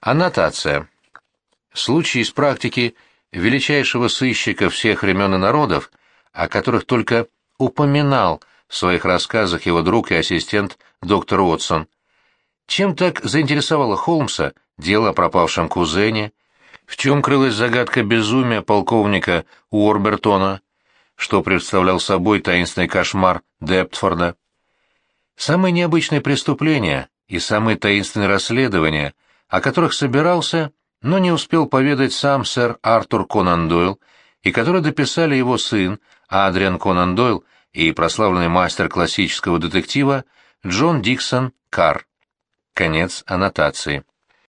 Аннотация. Случай из практики величайшего сыщика всех времен и народов, о которых только упоминал в своих рассказах его друг и ассистент доктор Уотсон. Чем так заинтересовало Холмса дело о пропавшем кузене, в чем крылась загадка безумия полковника Уорбертона, что представлял собой таинственный кошмар Дептфорда. Самые необычные преступления и самые таинственные расследования, о которых собирался, но не успел поведать сам сэр Артур Конан Дойл, и которые дописали его сын Адриан Конан Дойл и прославленный мастер классического детектива Джон Диксон Карр. Конец аннотации.